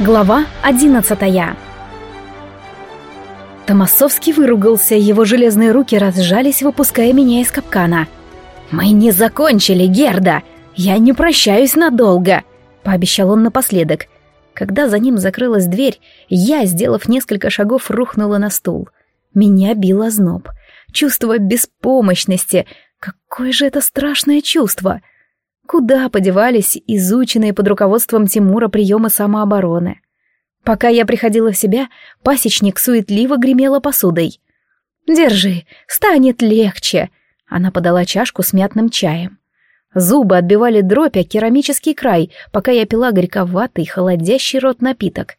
Глава одиннадцатая Томасовский выругался, его железные руки разжались, выпуская меня из капкана. «Мы не закончили, Герда! Я не прощаюсь надолго!» — пообещал он напоследок. Когда за ним закрылась дверь, я, сделав несколько шагов, рухнула на стул. Меня бил озноб. Чувство беспомощности. Какое же это страшное чувство! — Куда подевались изученные под руководством Тимура приемы самообороны? Пока я приходила в себя, пасечник суетливо гремела посудой. «Держи, станет легче!» Она подала чашку с мятным чаем. Зубы отбивали дробь, а керамический край, пока я пила горьковатый, холодящий рот напиток.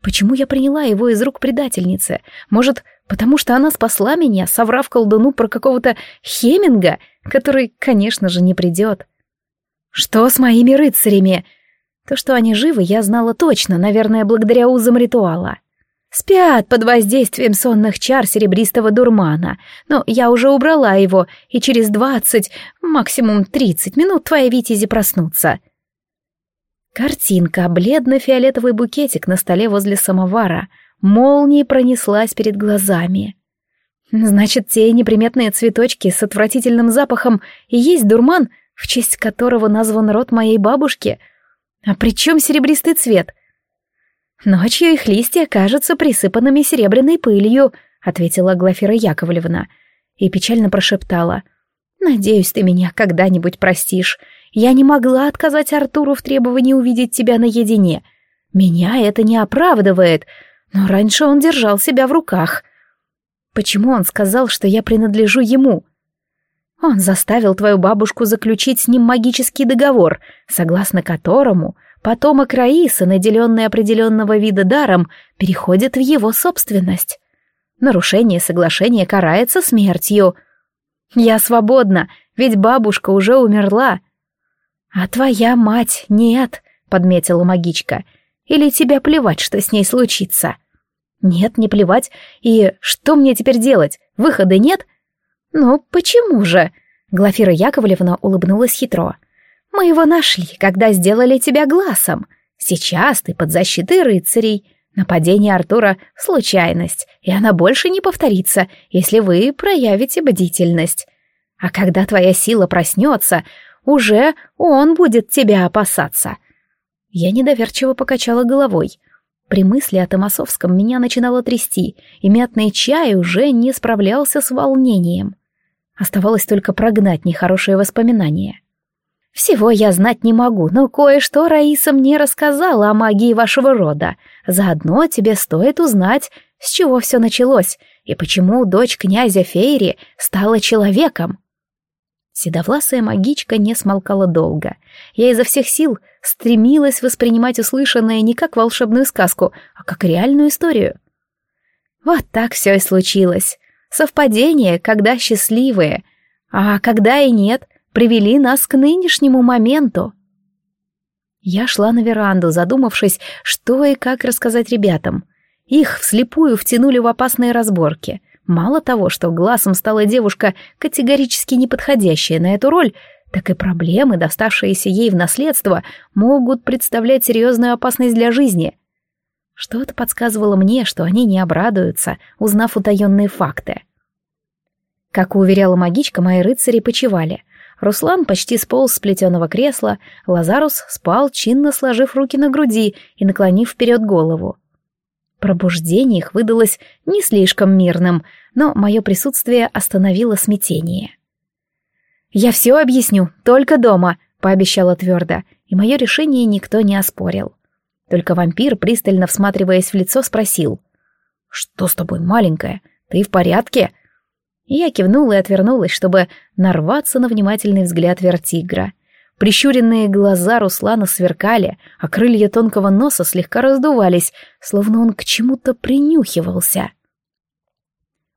Почему я приняла его из рук предательницы? Может, потому что она спасла меня, соврав колдуну про какого-то Хеминга, который, конечно же, не придет. Что с моими рыцарями? То, что они живы, я знала точно, наверное, благодаря узам ритуала. Спят под воздействием сонных чар серебристого дурмана, но я уже убрала его, и через двадцать, максимум тридцать минут твои витязи проснутся. Картинка, бледно-фиолетовый букетик на столе возле самовара, молнией пронеслась перед глазами. Значит, те неприметные цветочки с отвратительным запахом и есть дурман — в честь которого назван род моей бабушки. А при чем серебристый цвет? Ночью их листья кажутся присыпанными серебряной пылью, ответила Глафира Яковлевна и печально прошептала. «Надеюсь, ты меня когда-нибудь простишь. Я не могла отказать Артуру в требовании увидеть тебя наедине. Меня это не оправдывает, но раньше он держал себя в руках. Почему он сказал, что я принадлежу ему?» Он заставил твою бабушку заключить с ним магический договор, согласно которому потомок Раиса, наделенный определенного вида даром, переходит в его собственность. Нарушение соглашения карается смертью. Я свободна, ведь бабушка уже умерла. А твоя мать нет, подметила магичка. Или тебе плевать, что с ней случится? Нет, не плевать. И что мне теперь делать? Выхода нет? «Ну, почему же?» Глафира Яковлевна улыбнулась хитро. «Мы его нашли, когда сделали тебя глазом. Сейчас ты под защитой рыцарей. Нападение Артура — случайность, и она больше не повторится, если вы проявите бдительность. А когда твоя сила проснется, уже он будет тебя опасаться». Я недоверчиво покачала головой. При мысли о Томасовском меня начинало трясти, и мятный чай уже не справлялся с волнением. Оставалось только прогнать нехорошие воспоминания. «Всего я знать не могу, но кое-что Раиса мне рассказала о магии вашего рода. Заодно тебе стоит узнать, с чего все началось и почему дочь князя Фейри стала человеком». Седовласая магичка не смолкала долго. Я изо всех сил стремилась воспринимать услышанное не как волшебную сказку, а как реальную историю. Вот так все и случилось. Совпадения, когда счастливые, а когда и нет, привели нас к нынешнему моменту. Я шла на веранду, задумавшись, что и как рассказать ребятам. Их вслепую втянули в опасные разборки. Мало того, что глазом стала девушка, категорически неподходящая на эту роль, так и проблемы, доставшиеся ей в наследство, могут представлять серьезную опасность для жизни. Что-то подсказывало мне, что они не обрадуются, узнав утаенные факты. Как уверяла магичка, мои рыцари почевали. Руслан почти сполз с плетеного кресла, Лазарус спал, чинно сложив руки на груди и наклонив вперед голову. Пробуждение их выдалось не слишком мирным, но мое присутствие остановило смятение. «Я все объясню, только дома», — пообещала твердо, и мое решение никто не оспорил. Только вампир, пристально всматриваясь в лицо, спросил. «Что с тобой, маленькая? Ты в порядке?» Я кивнула и отвернулась, чтобы нарваться на внимательный взгляд вертигра. Прищуренные глаза Руслана сверкали, а крылья тонкого носа слегка раздувались, словно он к чему-то принюхивался.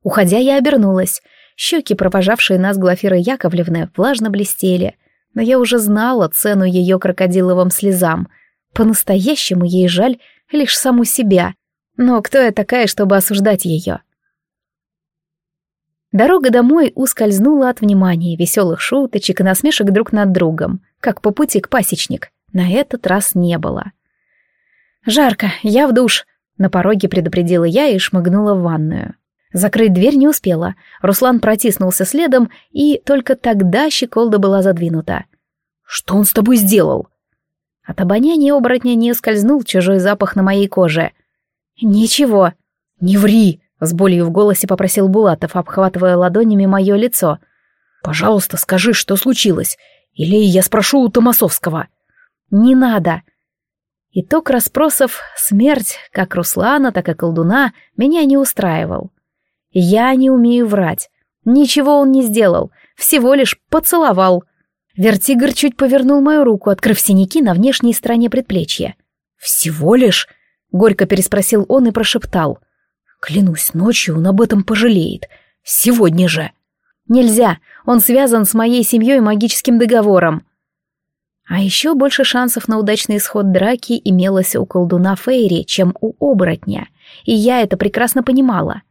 Уходя, я обернулась. Щеки, провожавшие нас Глафиры Яковлевны, влажно блестели, но я уже знала цену ее крокодиловым слезам — по-настоящему ей жаль лишь саму себя. Но кто я такая, чтобы осуждать ее? Дорога домой ускользнула от внимания, веселых шуточек и насмешек друг над другом, как по пути к пасечник. На этот раз не было. «Жарко, я в душ», — на пороге предупредила я и шмыгнула в ванную. Закрыть дверь не успела. Руслан протиснулся следом, и только тогда щеколда была задвинута. «Что он с тобой сделал?» От обоняния оборотня не скользнул чужой запах на моей коже. «Ничего». «Не ври!» — с болью в голосе попросил Булатов, обхватывая ладонями мое лицо. «Пожалуйста, скажи, что случилось. Или я спрошу у Томасовского». «Не надо». Итог расспросов «Смерть» как Руслана, так и колдуна меня не устраивал. Я не умею врать. Ничего он не сделал, всего лишь поцеловал. Вертигр чуть повернул мою руку, открыв синяки на внешней стороне предплечья. «Всего лишь?» — горько переспросил он и прошептал. «Клянусь, ночью он об этом пожалеет. Сегодня же!» «Нельзя, он связан с моей семьей магическим договором». А еще больше шансов на удачный исход драки имелось у колдуна Фейри, чем у оборотня, и я это прекрасно понимала.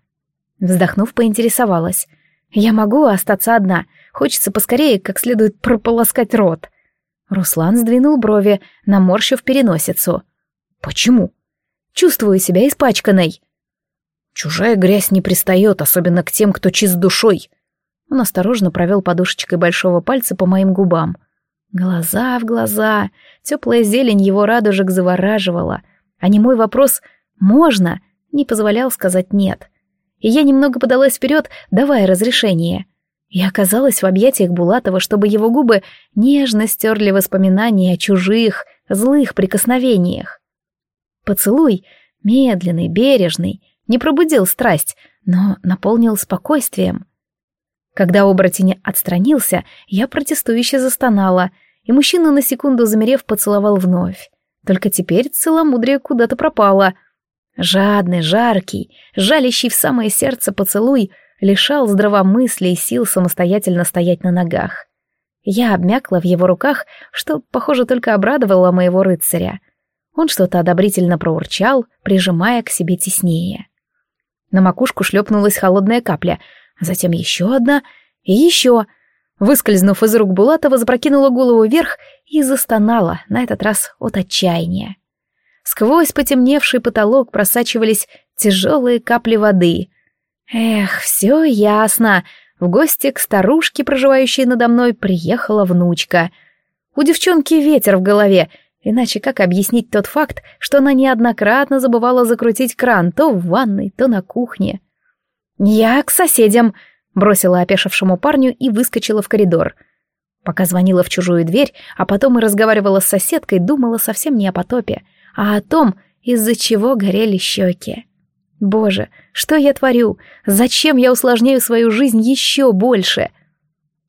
Вздохнув, поинтересовалась. «Я могу остаться одна. Хочется поскорее как следует прополоскать рот». Руслан сдвинул брови, наморщив переносицу. «Почему?» «Чувствую себя испачканной». «Чужая грязь не пристает, особенно к тем, кто чист душой». Он осторожно провел подушечкой большого пальца по моим губам. Глаза в глаза, теплая зелень его радужек завораживала, а не мой вопрос «можно?» не позволял сказать «нет» и я немного подалась вперед, давая разрешение. И оказалась в объятиях Булатова, чтобы его губы нежно стерли воспоминания о чужих, злых прикосновениях. Поцелуй, медленный, бережный, не пробудил страсть, но наполнил спокойствием. Когда оборотень отстранился, я протестующе застонала, и мужчина на секунду замерев поцеловал вновь. Только теперь целомудрие куда-то пропало — Жадный, жаркий, жалящий в самое сердце поцелуй лишал здравомыслия и сил самостоятельно стоять на ногах. Я обмякла в его руках, что, похоже, только обрадовало моего рыцаря. Он что-то одобрительно проурчал, прижимая к себе теснее. На макушку шлепнулась холодная капля, затем еще одна и еще. Выскользнув из рук Булатова, запрокинула голову вверх и застонала, на этот раз от отчаяния. Сквозь потемневший потолок просачивались тяжелые капли воды. Эх, все ясно. В гости к старушке, проживающей надо мной, приехала внучка. У девчонки ветер в голове, иначе как объяснить тот факт, что она неоднократно забывала закрутить кран то в ванной, то на кухне. «Я к соседям», — бросила опешившему парню и выскочила в коридор. Пока звонила в чужую дверь, а потом и разговаривала с соседкой, думала совсем не о потопе — а о том, из-за чего горели щеки. Боже, что я творю? Зачем я усложняю свою жизнь еще больше?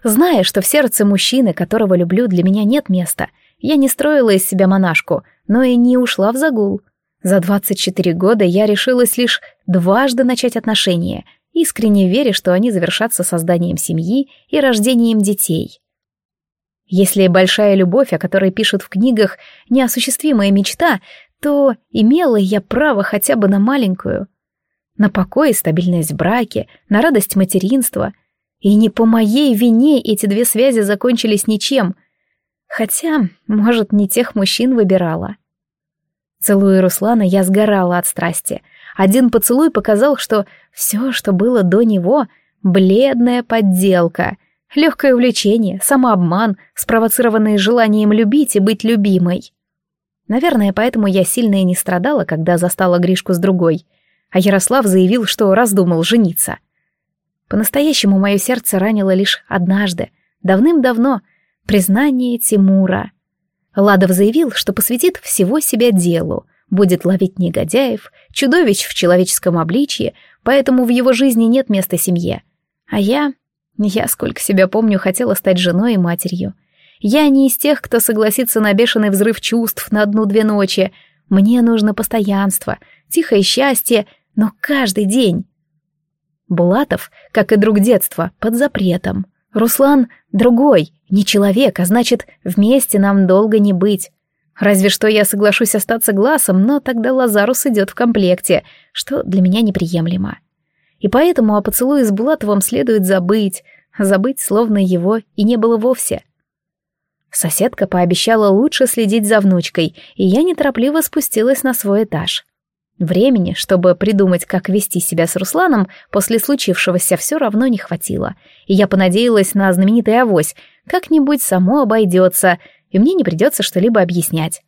Зная, что в сердце мужчины, которого люблю, для меня нет места, я не строила из себя монашку, но и не ушла в загул. За 24 года я решилась лишь дважды начать отношения, искренне веря, что они завершатся созданием семьи и рождением детей. Если большая любовь, о которой пишут в книгах, неосуществимая мечта, то имела я право хотя бы на маленькую. На покой и стабильность в браке, на радость материнства. И не по моей вине эти две связи закончились ничем. Хотя, может, не тех мужчин выбирала. Целуя Руслана, я сгорала от страсти. Один поцелуй показал, что все, что было до него, бледная подделка — Легкое увлечение, самообман, спровоцированный желанием любить и быть любимой. Наверное, поэтому я сильно и не страдала, когда застала Гришку с другой, а Ярослав заявил, что раздумал жениться. По-настоящему мое сердце ранило лишь однажды, давным-давно, признание Тимура. Ладов заявил, что посвятит всего себя делу, будет ловить негодяев, чудовищ в человеческом обличье, поэтому в его жизни нет места семье. А я я, сколько себя помню, хотела стать женой и матерью. Я не из тех, кто согласится на бешеный взрыв чувств на одну-две ночи. Мне нужно постоянство, тихое счастье, но каждый день. Булатов, как и друг детства, под запретом. Руслан другой, не человек, а значит, вместе нам долго не быть. Разве что я соглашусь остаться глазом, но тогда Лазарус идет в комплекте, что для меня неприемлемо и поэтому о поцелуе с Булатовым следует забыть, забыть, словно его и не было вовсе. Соседка пообещала лучше следить за внучкой, и я неторопливо спустилась на свой этаж. Времени, чтобы придумать, как вести себя с Русланом, после случившегося все равно не хватило, и я понадеялась на знаменитый авось, как-нибудь само обойдется, и мне не придется что-либо объяснять.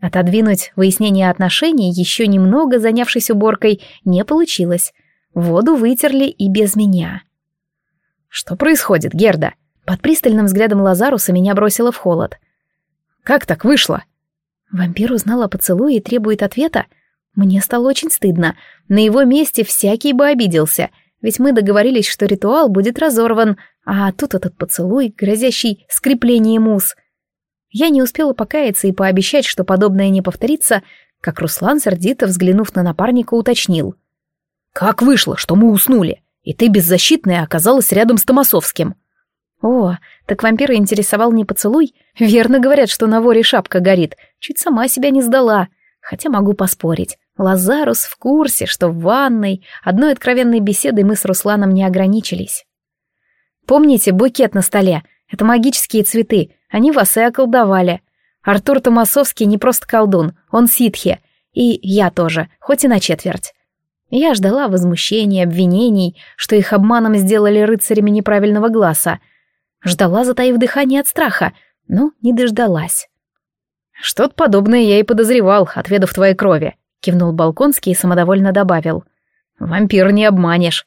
Отодвинуть выяснение отношений, еще немного занявшись уборкой, не получилось. Воду вытерли и без меня. «Что происходит, Герда?» Под пристальным взглядом Лазаруса меня бросило в холод. «Как так вышло?» Вампир узнал о поцелуе и требует ответа? Мне стало очень стыдно. На его месте всякий бы обиделся, ведь мы договорились, что ритуал будет разорван, а тут этот поцелуй, грозящий скреплением уз. Я не успела покаяться и пообещать, что подобное не повторится, как Руслан, сердито взглянув на напарника, уточнил. «Как вышло, что мы уснули, и ты беззащитная оказалась рядом с Томасовским?» О, так вампира интересовал не поцелуй? Верно говорят, что на воре шапка горит. Чуть сама себя не сдала. Хотя могу поспорить. Лазарус в курсе, что в ванной одной откровенной беседой мы с Русланом не ограничились. Помните букет на столе? Это магические цветы. Они вас и околдовали. Артур Томасовский не просто колдун, он ситхи. И я тоже, хоть и на четверть. Я ждала возмущений, обвинений, что их обманом сделали рыцарями неправильного глаза — Ждала, затаив дыхание от страха, но не дождалась. «Что-то подобное я и подозревал, отведав твоей крови», — кивнул Балконский и самодовольно добавил. «Вампир не обманешь».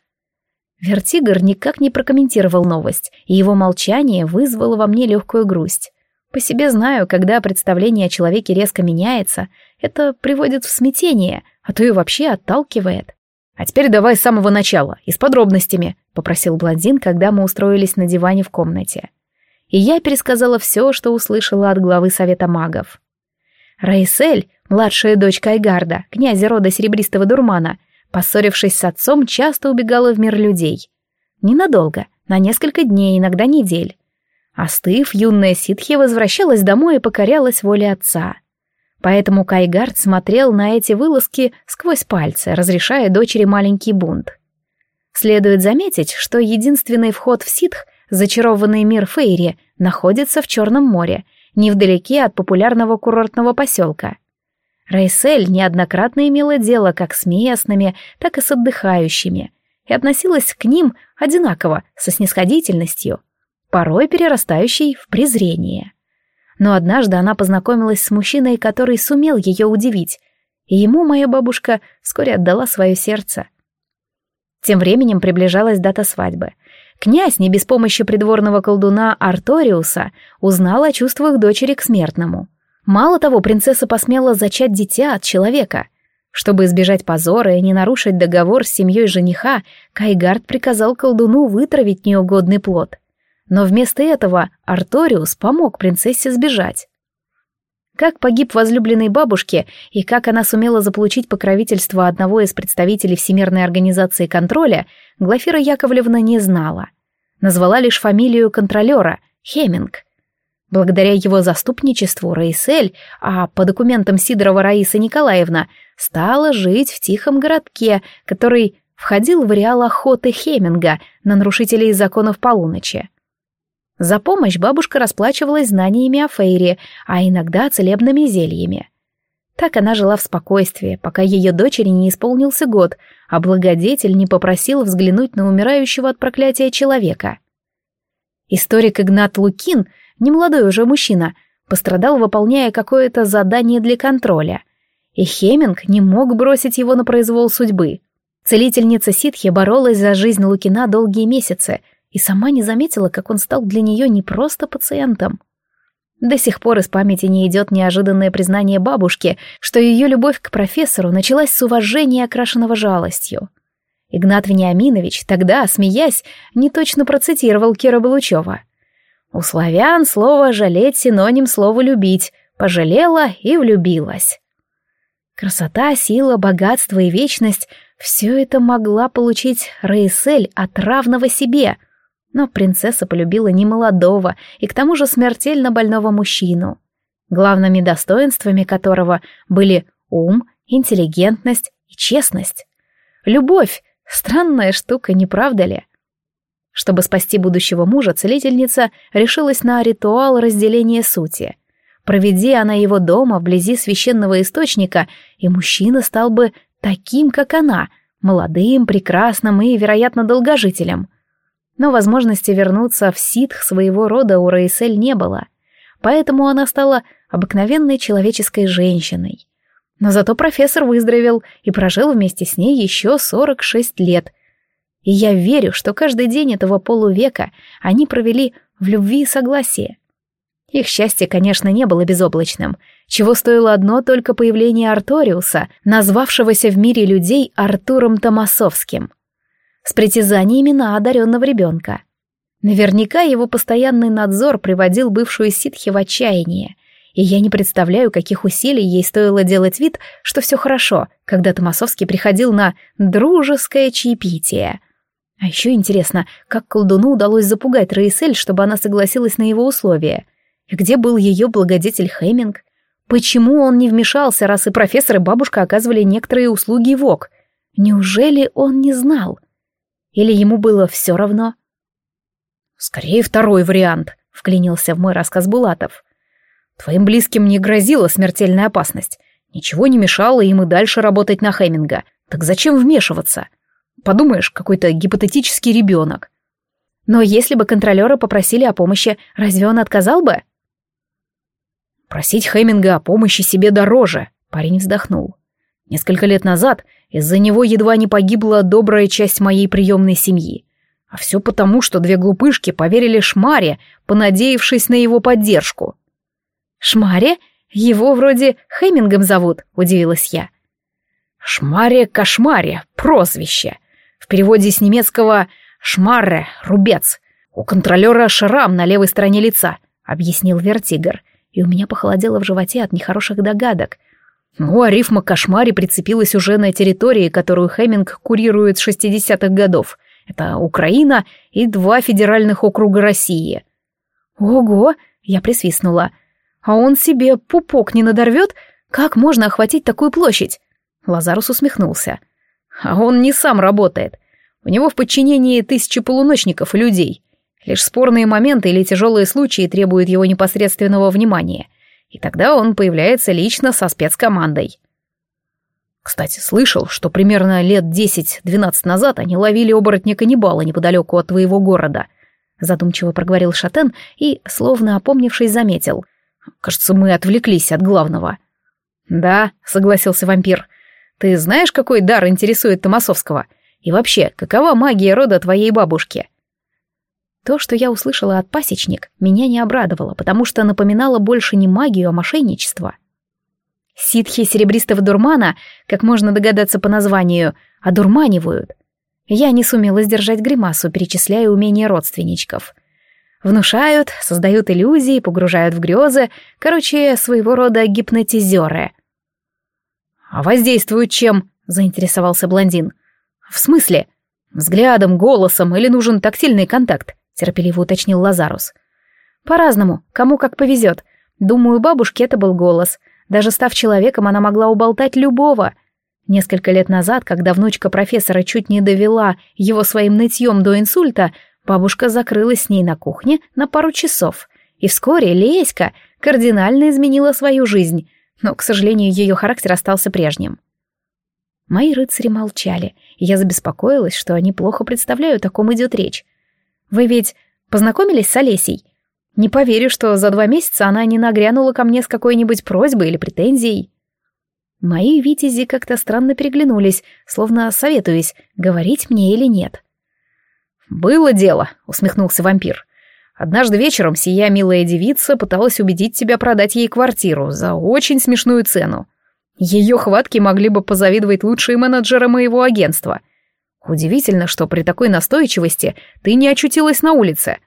Вертигр никак не прокомментировал новость, и его молчание вызвало во мне легкую грусть. По себе знаю, когда представление о человеке резко меняется, это приводит в смятение, а то и вообще отталкивает. «А теперь давай с самого начала и с подробностями», — попросил блондин, когда мы устроились на диване в комнате. И я пересказала все, что услышала от главы Совета магов. Раисель, младшая дочь Кайгарда, князя рода Серебристого Дурмана, поссорившись с отцом, часто убегала в мир людей. Ненадолго, на несколько дней, иногда недель. Остыв, юная ситхи возвращалась домой и покорялась воле отца — Поэтому Кайгард смотрел на эти вылазки сквозь пальцы, разрешая дочери маленький бунт. Следует заметить, что единственный вход в ситх, зачарованный мир Фейри, находится в Черном море, невдалеке от популярного курортного поселка. Рейсель неоднократно имела дело как с местными, так и с отдыхающими, и относилась к ним одинаково, со снисходительностью, порой перерастающей в презрение. Но однажды она познакомилась с мужчиной, который сумел ее удивить, и ему моя бабушка вскоре отдала свое сердце. Тем временем приближалась дата свадьбы. Князь, не без помощи придворного колдуна Арториуса, узнал о чувствах дочери к смертному. Мало того, принцесса посмела зачать дитя от человека. Чтобы избежать позора и не нарушить договор с семьей жениха, Кайгард приказал колдуну вытравить неугодный плод — но вместо этого Арториус помог принцессе сбежать. Как погиб возлюбленной бабушке и как она сумела заполучить покровительство одного из представителей Всемирной организации контроля, Глафира Яковлевна не знала. Назвала лишь фамилию контролера — Хеминг. Благодаря его заступничеству Раисель, а по документам Сидорова Раиса Николаевна, стала жить в тихом городке, который входил в ареал охоты Хеминга на нарушителей законов полуночи. За помощь бабушка расплачивалась знаниями о Фейре, а иногда целебными зельями. Так она жила в спокойствии, пока ее дочери не исполнился год, а благодетель не попросил взглянуть на умирающего от проклятия человека. Историк Игнат Лукин, немолодой уже мужчина, пострадал, выполняя какое-то задание для контроля. И Хеминг не мог бросить его на произвол судьбы. Целительница ситхи боролась за жизнь Лукина долгие месяцы — и сама не заметила, как он стал для нее не просто пациентом. До сих пор из памяти не идет неожиданное признание бабушки, что ее любовь к профессору началась с уважения, окрашенного жалостью. Игнат Вениаминович тогда, смеясь, неточно процитировал Кира Балучева. «У славян слово «жалеть» синоним слова «любить», пожалела и влюбилась». Красота, сила, богатство и вечность — все это могла получить Рейсель от равного себе — но принцесса полюбила не молодого и к тому же смертельно больного мужчину, главными достоинствами которого были ум, интеллигентность и честность. Любовь — странная штука, не правда ли? Чтобы спасти будущего мужа, целительница решилась на ритуал разделения сути. Проведи она его дома, вблизи священного источника, и мужчина стал бы таким, как она, молодым, прекрасным и, вероятно, долгожителем. Но возможности вернуться в ситх своего рода у Раисель не было, поэтому она стала обыкновенной человеческой женщиной. Но зато профессор выздоровел и прожил вместе с ней еще 46 лет. И я верю, что каждый день этого полувека они провели в любви и согласии. Их счастье, конечно, не было безоблачным, чего стоило одно только появление Арториуса, назвавшегося в мире людей Артуром Томасовским, с притязаниями на одаренного ребенка. Наверняка его постоянный надзор приводил бывшую ситхи в отчаяние, и я не представляю, каких усилий ей стоило делать вид, что все хорошо, когда Томасовский приходил на дружеское чаепитие. А еще интересно, как колдуну удалось запугать Раисель, чтобы она согласилась на его условия. И где был ее благодетель Хэмминг? Почему он не вмешался, раз и профессор, и бабушка оказывали некоторые услуги ВОК? Неужели он не знал? Или ему было все равно? «Скорее второй вариант», — вклинился в мой рассказ Булатов. Твоим близким не грозила смертельная опасность. Ничего не мешало им и дальше работать на Хеминга. Так зачем вмешиваться? Подумаешь, какой-то гипотетический ребенок. Но если бы контролеры попросили о помощи, разве он отказал бы? Просить Хеминга о помощи себе дороже, парень вздохнул. Несколько лет назад из-за него едва не погибла добрая часть моей приемной семьи. А все потому, что две глупышки поверили Шмаре, понадеявшись на его поддержку. «Шмаре? Его вроде Хемингом зовут», — удивилась я. «Шмаре-кошмаре, прозвище. В переводе с немецкого «шмарре» — рубец. У контролера шрам на левой стороне лица», — объяснил Вертигр, и у меня похолодело в животе от нехороших догадок. Ну, а рифма «кошмаре» прицепилась уже на территории, которую Хеминг курирует с 60-х годов. Это Украина и два федеральных округа России. «Ого!» — я присвистнула — а он себе пупок не надорвет? Как можно охватить такую площадь? Лазарус усмехнулся. А он не сам работает. У него в подчинении тысячи полуночников и людей. Лишь спорные моменты или тяжелые случаи требуют его непосредственного внимания. И тогда он появляется лично со спецкомандой. Кстати, слышал, что примерно лет 10-12 назад они ловили оборотня-каннибала неподалеку от твоего города. Задумчиво проговорил Шатен и, словно опомнившись, заметил. Кажется, мы отвлеклись от главного. Да, согласился вампир. Ты знаешь, какой дар интересует Томасовского? И вообще, какова магия рода твоей бабушки? То, что я услышала от пасечник, меня не обрадовало, потому что напоминало больше не магию, а мошенничество. Ситхи серебристого дурмана, как можно догадаться по названию, одурманивают. Я не сумела сдержать гримасу, перечисляя умения родственничков. Внушают, создают иллюзии, погружают в грезы, короче, своего рода гипнотизеры. «А воздействуют чем?» — заинтересовался блондин. «В смысле? Взглядом, голосом или нужен тактильный контакт?» — терпеливо уточнил Лазарус. «По-разному, кому как повезет. Думаю, бабушке это был голос. Даже став человеком, она могла уболтать любого. Несколько лет назад, когда внучка профессора чуть не довела его своим нытьем до инсульта, Бабушка закрылась с ней на кухне на пару часов, и вскоре Леська кардинально изменила свою жизнь, но, к сожалению, ее характер остался прежним. Мои рыцари молчали, и я забеспокоилась, что они плохо представляют, о ком идет речь. «Вы ведь познакомились с Олесей? Не поверю, что за два месяца она не нагрянула ко мне с какой-нибудь просьбой или претензией». Мои витязи как-то странно переглянулись, словно советуясь, говорить мне или нет. «Было дело», — усмехнулся вампир. «Однажды вечером сия милая девица пыталась убедить тебя продать ей квартиру за очень смешную цену. Ее хватки могли бы позавидовать лучшие менеджеры моего агентства. Удивительно, что при такой настойчивости ты не очутилась на улице».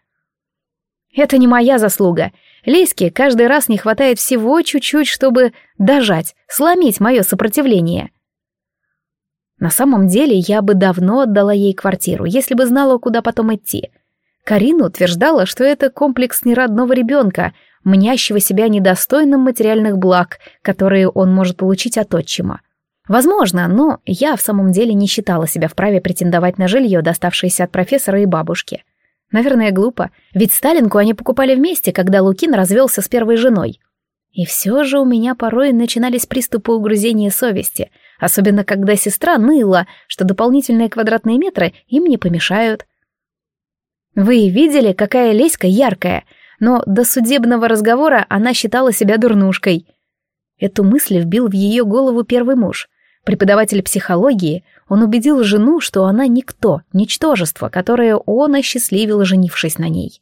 «Это не моя заслуга. Леське каждый раз не хватает всего чуть-чуть, чтобы дожать, сломить мое сопротивление». На самом деле я бы давно отдала ей квартиру, если бы знала, куда потом идти. Карина утверждала, что это комплекс неродного ребенка, мнящего себя недостойным материальных благ, которые он может получить от отчима. Возможно, но я в самом деле не считала себя вправе претендовать на жилье, доставшееся от профессора и бабушки. Наверное, глупо, ведь Сталинку они покупали вместе, когда Лукин развелся с первой женой. И все же у меня порой начинались приступы угрызения совести, особенно когда сестра ныла, что дополнительные квадратные метры им не помешают. Вы видели, какая Леська яркая, но до судебного разговора она считала себя дурнушкой. Эту мысль вбил в ее голову первый муж. Преподаватель психологии, он убедил жену, что она никто, ничтожество, которое он осчастливил, женившись на ней.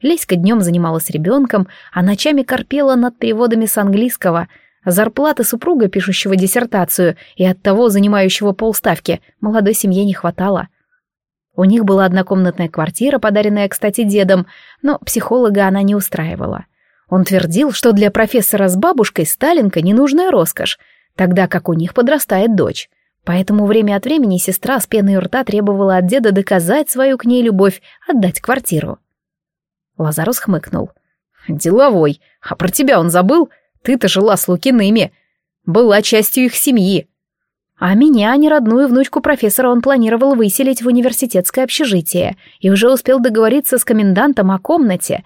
Леська днем занималась ребенком, а ночами корпела над переводами с английского. Зарплаты супруга, пишущего диссертацию, и от того занимающего полставки, молодой семье не хватало. У них была однокомнатная квартира, подаренная, кстати, дедом, но психолога она не устраивала. Он твердил, что для профессора с бабушкой Сталинка ненужная роскошь, тогда как у них подрастает дочь. Поэтому время от времени сестра с пеной у рта требовала от деда доказать свою к ней любовь, отдать квартиру. Лазарус хмыкнул. «Деловой. А про тебя он забыл? Ты-то жила с Лукиными. Была частью их семьи. А меня, неродную внучку профессора, он планировал выселить в университетское общежитие и уже успел договориться с комендантом о комнате.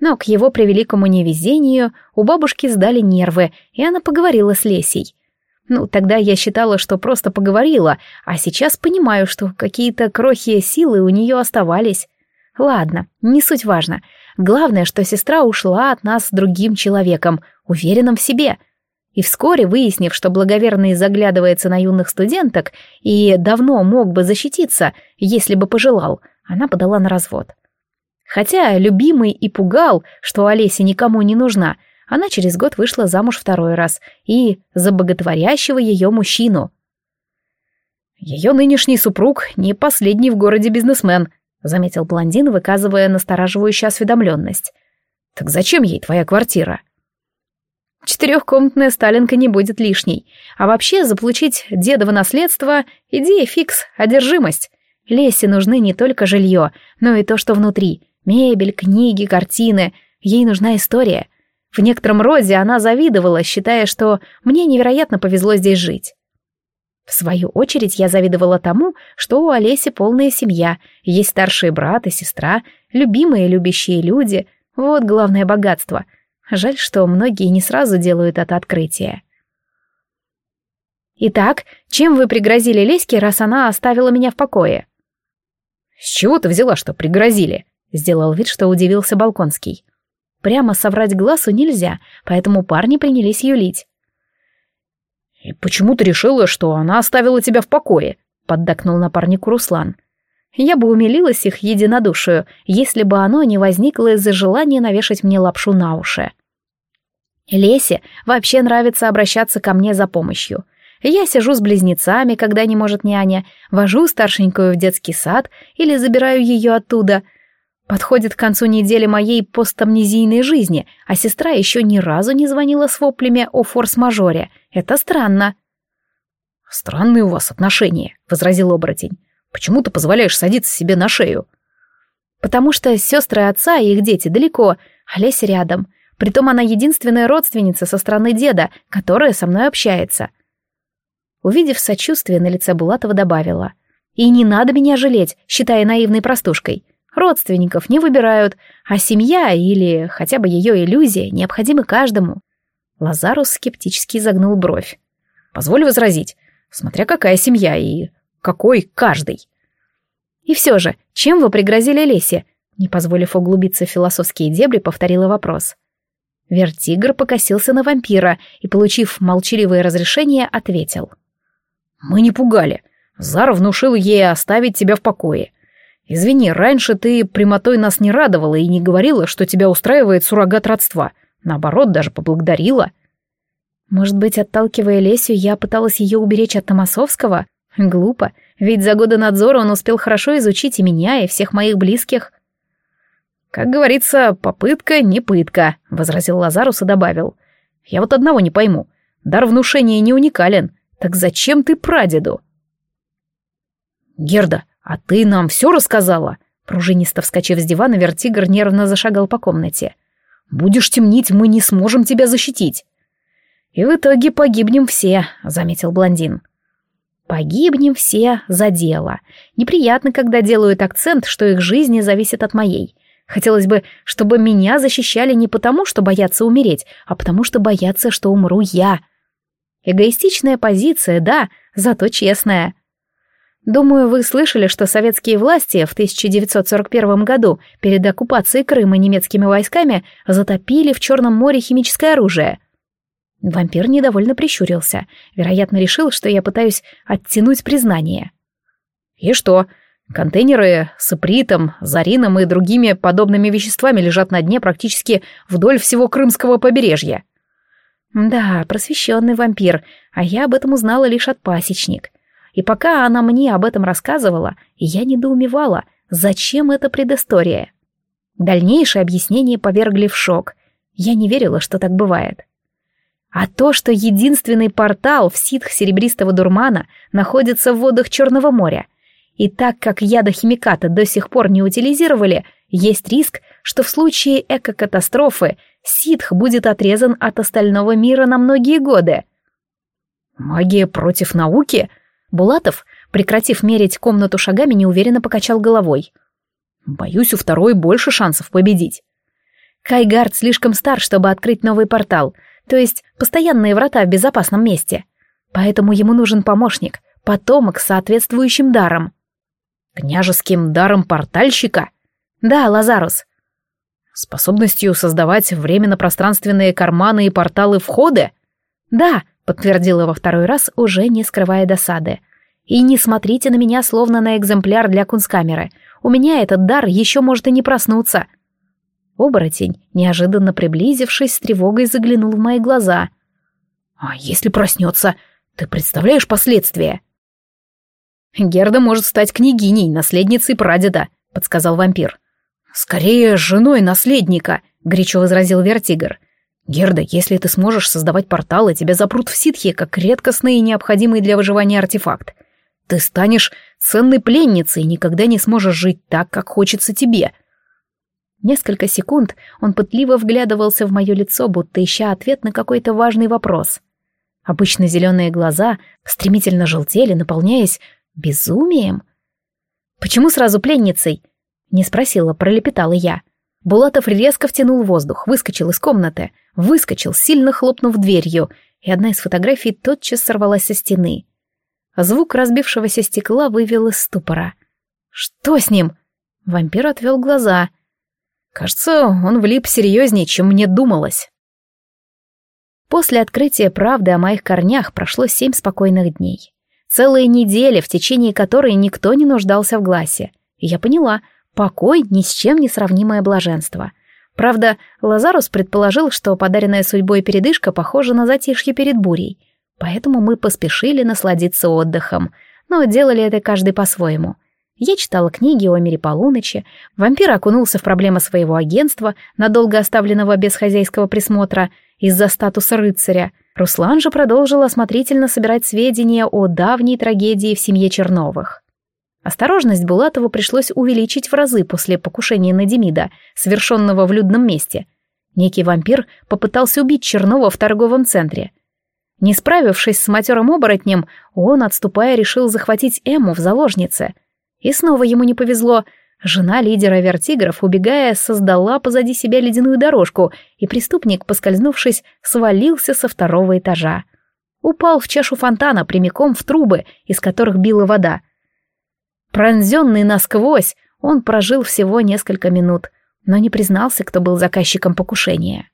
Но к его превеликому невезению у бабушки сдали нервы, и она поговорила с Лесей. Ну, тогда я считала, что просто поговорила, а сейчас понимаю, что какие-то крохи силы у нее оставались. Ладно, не суть важно. Главное, что сестра ушла от нас с другим человеком, уверенным в себе. И вскоре, выяснив, что благоверный заглядывается на юных студенток и давно мог бы защититься, если бы пожелал, она подала на развод. Хотя любимый и пугал, что Олеся никому не нужна, она через год вышла замуж второй раз и за боготворящего ее мужчину. Ее нынешний супруг не последний в городе бизнесмен, заметил блондин, выказывая настораживающую осведомленность. «Так зачем ей твоя квартира?» «Четырехкомнатная Сталинка не будет лишней. А вообще заполучить дедово наследство — идея фикс, одержимость. Лесе нужны не только жилье, но и то, что внутри. Мебель, книги, картины. Ей нужна история. В некотором роде она завидовала, считая, что мне невероятно повезло здесь жить. В свою очередь я завидовала тому, что у Олеси полная семья, есть старший брат и сестра, любимые любящие люди. Вот главное богатство. Жаль, что многие не сразу делают это открытие. «Итак, чем вы пригрозили Леське, раз она оставила меня в покое?» «С чего ты взяла, что пригрозили?» — сделал вид, что удивился Балконский. Прямо соврать глазу нельзя, поэтому парни принялись юлить. «И почему ты решила, что она оставила тебя в покое?» — поддакнул напарнику Руслан. Я бы умилилась их единодушию, если бы оно не возникло из-за желания навешать мне лапшу на уши. Лесе вообще нравится обращаться ко мне за помощью. Я сижу с близнецами, когда не может няня, вожу старшенькую в детский сад или забираю ее оттуда — Подходит к концу недели моей постамнезийной жизни, а сестра еще ни разу не звонила с воплями о форс-мажоре. Это странно. «Странные у вас отношения», — возразил оборотень. «Почему ты позволяешь садиться себе на шею?» «Потому что сестры отца и их дети далеко, а Леся рядом. Притом она единственная родственница со стороны деда, которая со мной общается». Увидев сочувствие, на лице Булатова добавила. «И не надо меня жалеть, считая наивной простушкой. Родственников не выбирают, а семья или хотя бы ее иллюзия необходимы каждому. Лазарус скептически загнул бровь. Позволь возразить, смотря какая семья и какой каждый. И все же, чем вы пригрозили Лесе? Не позволив углубиться в философские дебри, повторила вопрос. Вертигр покосился на вампира и, получив молчаливое разрешение, ответил. «Мы не пугали. Зар внушил ей оставить тебя в покое. Извини, раньше ты прямотой нас не радовала и не говорила, что тебя устраивает суррогат родства. Наоборот, даже поблагодарила. Может быть, отталкивая Лесю, я пыталась ее уберечь от Томасовского? Глупо, ведь за годы надзора он успел хорошо изучить и меня, и всех моих близких. «Как говорится, попытка не пытка», — возразил Лазарус и добавил. «Я вот одного не пойму. Дар внушения не уникален. Так зачем ты прадеду?» «Герда, «А ты нам все рассказала?» Пружинисто вскочив с дивана, вертигр нервно зашагал по комнате. «Будешь темнить, мы не сможем тебя защитить». «И в итоге погибнем все», — заметил блондин. Погибнем все за дело. Неприятно, когда делают акцент, что их жизни зависят от моей. Хотелось бы, чтобы меня защищали не потому, что боятся умереть, а потому что боятся, что умру я. Эгоистичная позиция, да, зато честная. Думаю, вы слышали, что советские власти в 1941 году перед оккупацией Крыма немецкими войсками затопили в Черном море химическое оружие. Вампир недовольно прищурился. Вероятно, решил, что я пытаюсь оттянуть признание. «И что? Контейнеры с ипритом, зарином и другими подобными веществами лежат на дне практически вдоль всего крымского побережья». «Да, просвещенный вампир, а я об этом узнала лишь от пасечник. И пока она мне об этом рассказывала, я недоумевала, зачем эта предыстория. Дальнейшие объяснения повергли в шок. Я не верила, что так бывает. А то, что единственный портал в ситх серебристого дурмана находится в водах Черного моря, и так как ядохимикаты до сих пор не утилизировали, есть риск, что в случае экокатастрофы ситх будет отрезан от остального мира на многие годы. «Магия против науки?» Булатов, прекратив мерить комнату шагами, неуверенно покачал головой. «Боюсь, у второй больше шансов победить». Кайгард слишком стар, чтобы открыть новый портал, то есть постоянные врата в безопасном месте. Поэтому ему нужен помощник, потомок с соответствующим даром. Княжеским даром портальщика? Да, Лазарус. Способностью создавать временно-пространственные карманы и порталы входа? Да, подтвердила во второй раз, уже не скрывая досады. И не смотрите на меня словно на экземпляр для кунсткамеры. У меня этот дар еще может и не проснуться. Оборотень, неожиданно приблизившись, с тревогой заглянул в мои глаза. «А если проснется, ты представляешь последствия?» «Герда может стать княгиней, наследницей прадеда», — подсказал вампир. «Скорее, женой наследника», — горячо возразил Вертигр. «Герда, если ты сможешь создавать порталы, тебя запрут в ситхе, как редкостный и необходимый для выживания артефакт. Ты станешь ценной пленницей и никогда не сможешь жить так, как хочется тебе». Несколько секунд он пытливо вглядывался в мое лицо, будто ища ответ на какой-то важный вопрос. Обычно зеленые глаза стремительно желтели, наполняясь безумием. «Почему сразу пленницей?» — не спросила, пролепетала я. Булатов резко втянул воздух, выскочил из комнаты, выскочил, сильно хлопнув дверью, и одна из фотографий тотчас сорвалась со стены. Звук разбившегося стекла вывел из ступора. «Что с ним?» Вампир отвел глаза. «Кажется, он влип серьезнее, чем мне думалось». После открытия правды о моих корнях прошло семь спокойных дней. Целая неделя, в течение которой никто не нуждался в гласе. И я поняла — Покой — ни с чем не сравнимое блаженство. Правда, Лазарус предположил, что подаренная судьбой передышка похожа на затишье перед бурей. Поэтому мы поспешили насладиться отдыхом, но делали это каждый по-своему. Я читала книги о мире полуночи, вампир окунулся в проблемы своего агентства, надолго оставленного без хозяйского присмотра, из-за статуса рыцаря. Руслан же продолжил осмотрительно собирать сведения о давней трагедии в семье Черновых. Осторожность Булатову пришлось увеличить в разы после покушения на Демида, совершенного в людном месте. Некий вампир попытался убить Чернова в торговом центре. Не справившись с матерым оборотнем, он, отступая, решил захватить Эму в заложнице. И снова ему не повезло. Жена лидера вертигров, убегая, создала позади себя ледяную дорожку, и преступник, поскользнувшись, свалился со второго этажа. Упал в чашу фонтана прямиком в трубы, из которых била вода — Пронзенный насквозь, он прожил всего несколько минут, но не признался, кто был заказчиком покушения.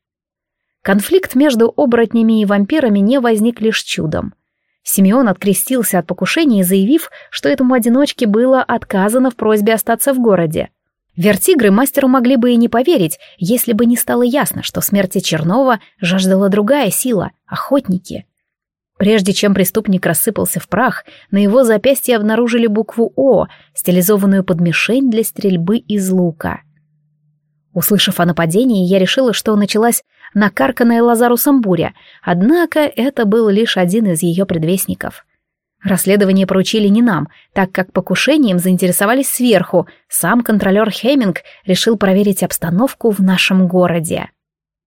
Конфликт между оборотнями и вампирами не возник лишь чудом. Симеон открестился от покушения, заявив, что этому одиночке было отказано в просьбе остаться в городе. Вертигры мастеру могли бы и не поверить, если бы не стало ясно, что смерти Чернова жаждала другая сила — охотники. Прежде чем преступник рассыпался в прах, на его запястье обнаружили букву «О», стилизованную под мишень для стрельбы из лука. Услышав о нападении, я решила, что началась накарканная Лазарусом буря, однако это был лишь один из ее предвестников. Расследование поручили не нам, так как покушением заинтересовались сверху, сам контролер Хеминг решил проверить обстановку в нашем городе.